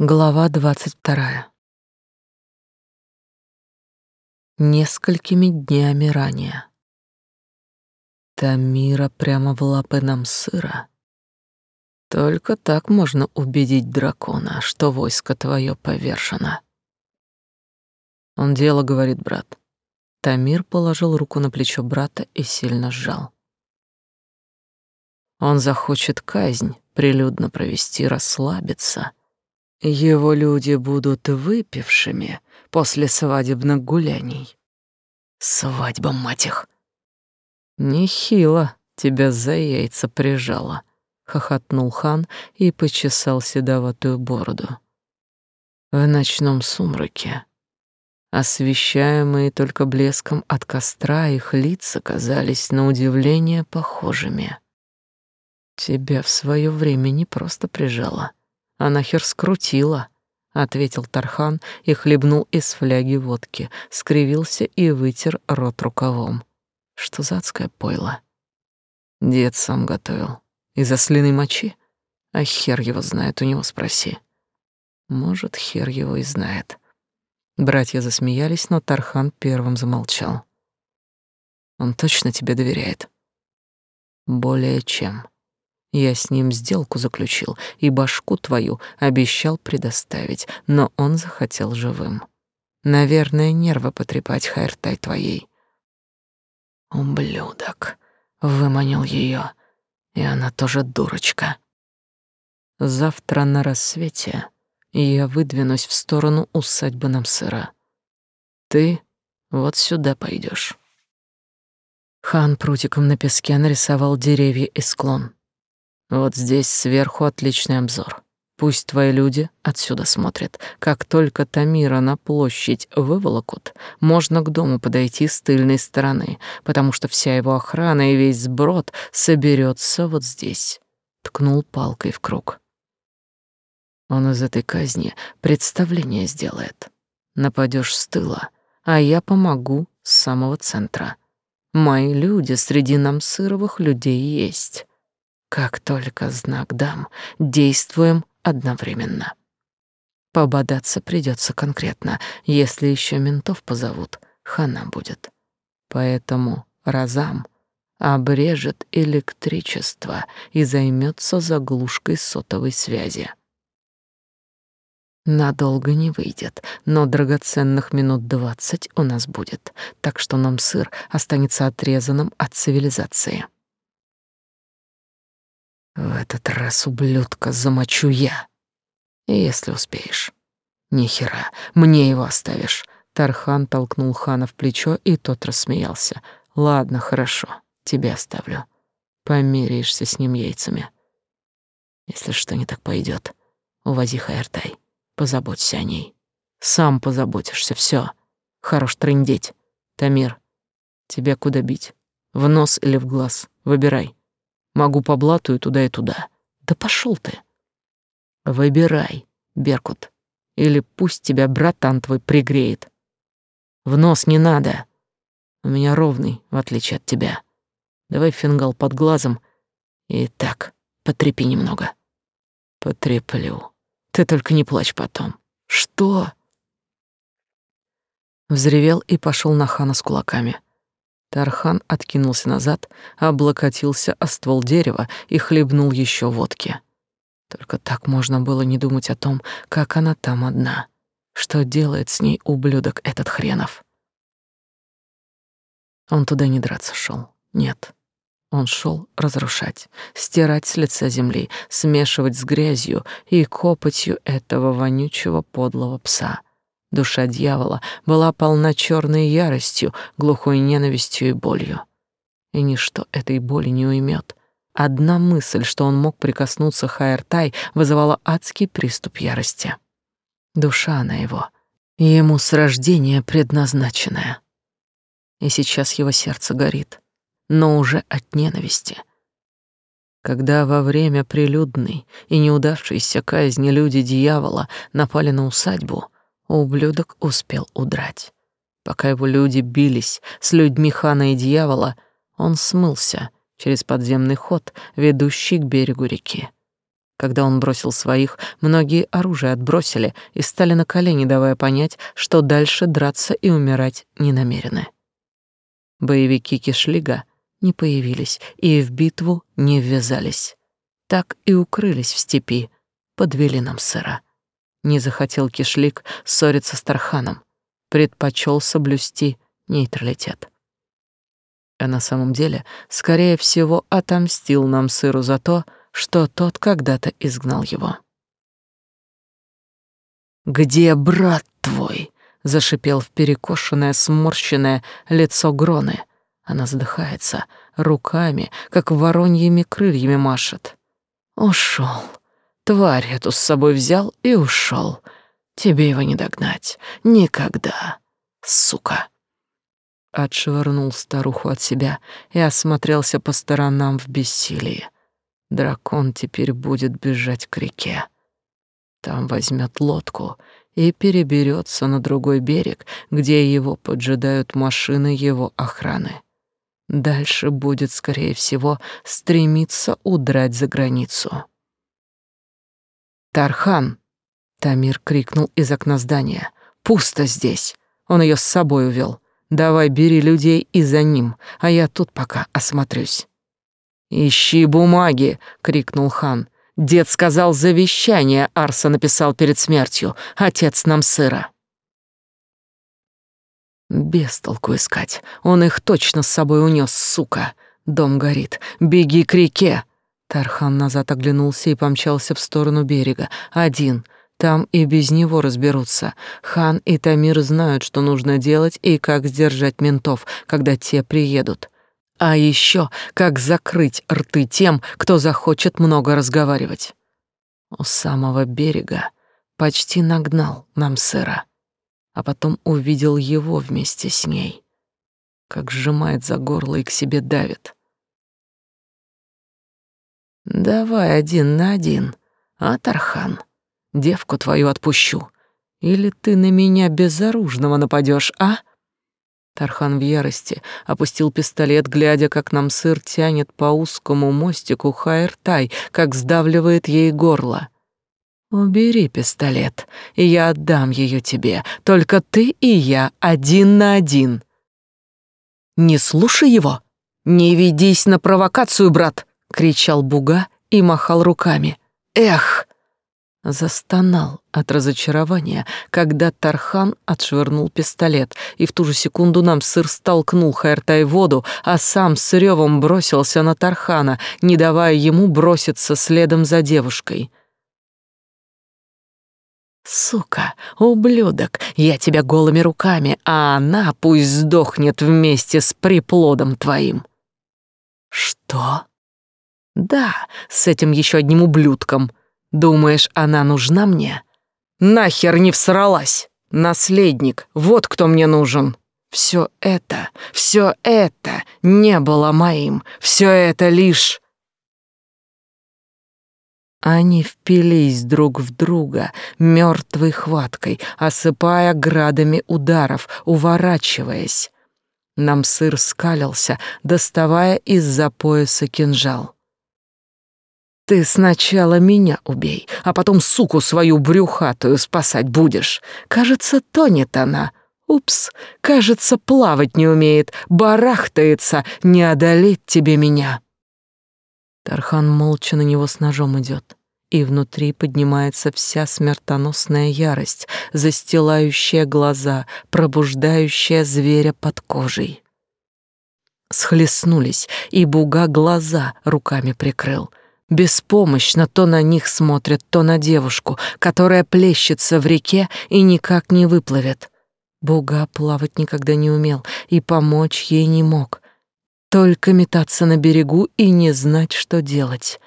Глава двадцать вторая. Несколькими днями ранее. Тамира прямо в лапы нам сыра. Только так можно убедить дракона, что войско твое повержено. Он дело говорит, брат. Тамир положил руку на плечо брата и сильно сжал. Он захочет казнь прилюдно провести, расслабиться — его люди будут выпившими после свадебных гуляний. Свадьба, мать их! Нехило тебя за яйца прижало, хохотнул хан и почесал седоватую бороду. В ночном сумраке, освещаемые только блеском от костра, их лица казались на удивление похожими. Тебя в свое время не просто прижало — а нахер скрутила, ответил Тархан и хлебнул из фляги водки, скривился и вытер рот рукавом. Что за адское пойло? Дед сам готовил. Из ослиной мочи? А хер его знает, у него спроси. Может, хер его и знает. Братья засмеялись, но Тархан первым замолчал. Он точно тебе доверяет? Более чем. Я с ним сделку заключил и башку твою обещал предоставить, но он захотел живым. Наверное, нервы потрепать Хайртай твоей. Ублюдок. Выманил ее, и она тоже дурочка. Завтра на рассвете я выдвинусь в сторону усадьбы Намсыра. Ты вот сюда пойдешь. Хан прутиком на песке нарисовал деревья и склон. Вот здесь сверху отличный обзор. Пусть твои люди отсюда смотрят. Как только Тамира на площадь выволокут, можно к дому подойти с тыльной стороны, потому что вся его охрана и весь сброд соберется вот здесь. Ткнул палкой в круг. Он из этой казни представление сделает. Нападешь с тыла, а я помогу с самого центра. Мои люди среди нам сыровых людей есть. Как только знак дам, действуем одновременно. Пободаться придется конкретно. Если еще ментов позовут, хана будет. Поэтому Разам обрежет электричество и займется заглушкой сотовой связи. Надолго не выйдет, но драгоценных минут двадцать у нас будет, так что нам сыр останется отрезанным от цивилизации. В этот раз, ублюдка, замочу я. Если успеешь. Нихера, мне его оставишь. Тархан толкнул хана в плечо, и тот рассмеялся. Ладно, хорошо, тебе оставлю. Померяешься с ним яйцами. Если что не так пойдет, увози Хайртай. Позаботься о ней. Сам позаботишься, все. Хорош трындеть. Тамир, тебя куда бить? В нос или в глаз? Выбирай. Могу по блату и туда, и туда. Да пошел ты. Выбирай, Беркут, или пусть тебя братан твой пригреет. В нос не надо. У меня ровный, в отличие от тебя. Давай фингал под глазом и так, потрепи немного. Потреплю. Ты только не плачь потом. Что? Взревел и пошел на хана с кулаками. Тархан откинулся назад, облокотился о ствол дерева и хлебнул еще водки. Только так можно было не думать о том, как она там одна. Что делает с ней ублюдок этот хренов? Он туда не драться шел. Нет. Он шел разрушать, стирать с лица земли, смешивать с грязью и копотью этого вонючего подлого пса — Душа дьявола была полна черной яростью, глухой ненавистью и болью. И ничто этой боли не уймет. Одна мысль, что он мог прикоснуться Хайртай, вызывала адский приступ ярости. Душа она его, ему с рождения предназначенная. И сейчас его сердце горит, но уже от ненависти. Когда во время прилюдной и неудавшейся казни люди дьявола напали на усадьбу, Ублюдок успел удрать. Пока его люди бились с людьми хана и дьявола, он смылся через подземный ход, ведущий к берегу реки. Когда он бросил своих, многие оружие отбросили и стали на колени, давая понять, что дальше драться и умирать не намерены. Боевики Кишлига не появились и в битву не ввязались. Так и укрылись в степи, подвели нам сыра. Не захотел Кишлик ссориться с Тарханом, предпочел соблюсти нейтралитет. А на самом деле, скорее всего, отомстил нам сыру за то, что тот когда-то изгнал его. «Где брат твой?» — зашипел в перекошенное, сморщенное лицо Гроны. Она задыхается, руками, как вороньими крыльями машет. Ушел. Тварь эту с собой взял и ушел. Тебе его не догнать. Никогда. Сука. Отшвырнул старуху от себя и осмотрелся по сторонам в бессилии. Дракон теперь будет бежать к реке. Там возьмет лодку и переберется на другой берег, где его поджидают машины его охраны. Дальше будет, скорее всего, стремиться удрать за границу. «Тархан!» — Тамир крикнул из окна здания. «Пусто здесь! Он ее с собой увел. Давай бери людей и за ним, а я тут пока осмотрюсь». «Ищи бумаги!» — крикнул хан. «Дед сказал, завещание Арса написал перед смертью. Отец нам сыра». Без толку искать. Он их точно с собой унес, сука. Дом горит. Беги к реке. Тархан назад оглянулся и помчался в сторону берега. Один. Там и без него разберутся. Хан и Тамир знают, что нужно делать и как сдержать ментов, когда те приедут. А еще, как закрыть рты тем, кто захочет много разговаривать. У самого берега почти нагнал нам сыра, а потом увидел его вместе с ней, как сжимает за горло и к себе давит. «Давай один на один, а, Тархан, девку твою отпущу, или ты на меня безоружного нападешь, а?» Тархан в ярости опустил пистолет, глядя, как нам сыр тянет по узкому мостику Хайртай, как сдавливает ей горло. «Убери пистолет, и я отдам ее тебе, только ты и я один на один». «Не слушай его! Не ведись на провокацию, брат!» — кричал Буга и махал руками. «Эх!» Застонал от разочарования, когда Тархан отшвырнул пистолет, и в ту же секунду нам сыр столкнул Хайртай в воду, а сам с ревом бросился на Тархана, не давая ему броситься следом за девушкой. «Сука, ублюдок, я тебя голыми руками, а она пусть сдохнет вместе с приплодом твоим». «Что?» «Да, с этим еще одним ублюдком», Думаешь, она нужна мне? Нахер не всралась. Наследник, вот кто мне нужен. Все это, все это не было моим. Все это лишь... Они впились друг в друга мертвой хваткой, осыпая градами ударов, уворачиваясь. Нам сыр скалился, доставая из-за пояса кинжал. Ты сначала меня убей, а потом суку свою брюхатую спасать будешь. Кажется, тонет она. Упс, кажется, плавать не умеет, барахтается, не одолеть тебе меня. Тархан молча на него с ножом идет, и внутри поднимается вся смертоносная ярость, застилающая глаза, пробуждающая зверя под кожей. Схлестнулись, и буга глаза руками прикрыл — Беспомощно то на них смотрят, то на девушку, которая плещется в реке и никак не выплывет. Буга плавать никогда не умел и помочь ей не мог. Только метаться на берегу и не знать, что делать.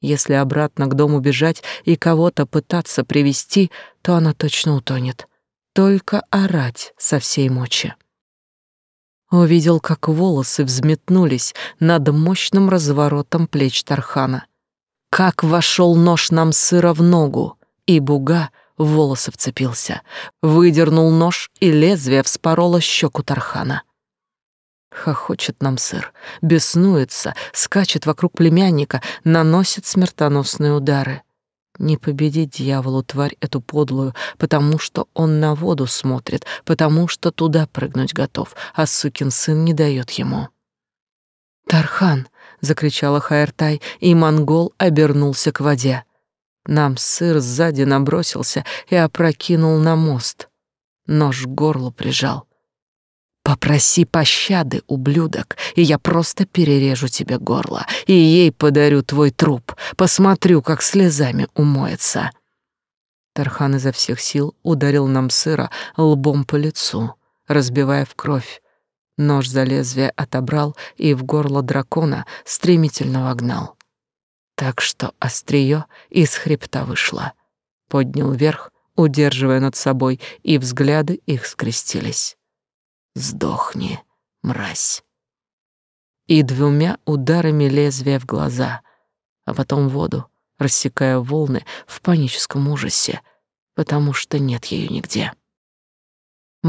Если обратно к дому бежать и кого-то пытаться привести, то она точно утонет. Только орать со всей мочи. Увидел, как волосы взметнулись над мощным разворотом плеч Тархана — как вошел нож нам сыро в ногу, и буга в волосы вцепился, выдернул нож, и лезвие вспороло щеку Тархана. Хохочет нам сыр, беснуется, скачет вокруг племянника, наносит смертоносные удары. Не победить дьяволу тварь эту подлую, потому что он на воду смотрит, потому что туда прыгнуть готов, а сукин сын не дает ему. «Тархан!» — закричала Хайртай, и монгол обернулся к воде. Нам сыр сзади набросился и опрокинул на мост. Нож к горлу прижал. Попроси пощады, ублюдок, и я просто перережу тебе горло, и ей подарю твой труп, посмотрю, как слезами умоется. Тархан изо всех сил ударил нам сыра лбом по лицу, разбивая в кровь. Нож за лезвие отобрал и в горло дракона стремительно вогнал. Так что острие из хребта вышло. Поднял вверх, удерживая над собой, и взгляды их скрестились. Сдохни, мразь. И двумя ударами лезвия в глаза, а потом в воду, рассекая волны в паническом ужасе, потому что нет ее нигде.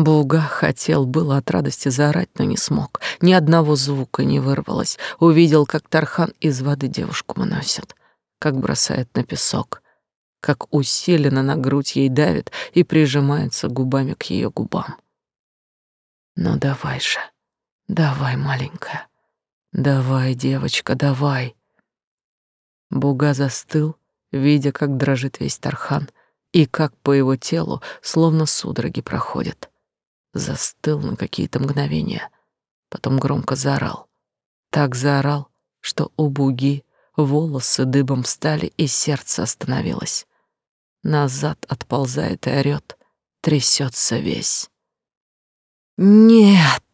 Буга хотел было от радости заорать, но не смог. Ни одного звука не вырвалось. Увидел, как Тархан из воды девушку выносит, как бросает на песок, как усиленно на грудь ей давит и прижимается губами к ее губам. Ну давай же, давай, маленькая, давай, девочка, давай. Буга застыл, видя, как дрожит весь Тархан и как по его телу словно судороги проходят. Застыл на какие-то мгновения, потом громко заорал. Так заорал, что у Буги волосы дыбом встали и сердце остановилось. Назад отползает и орёт, трясется весь. «Нет!»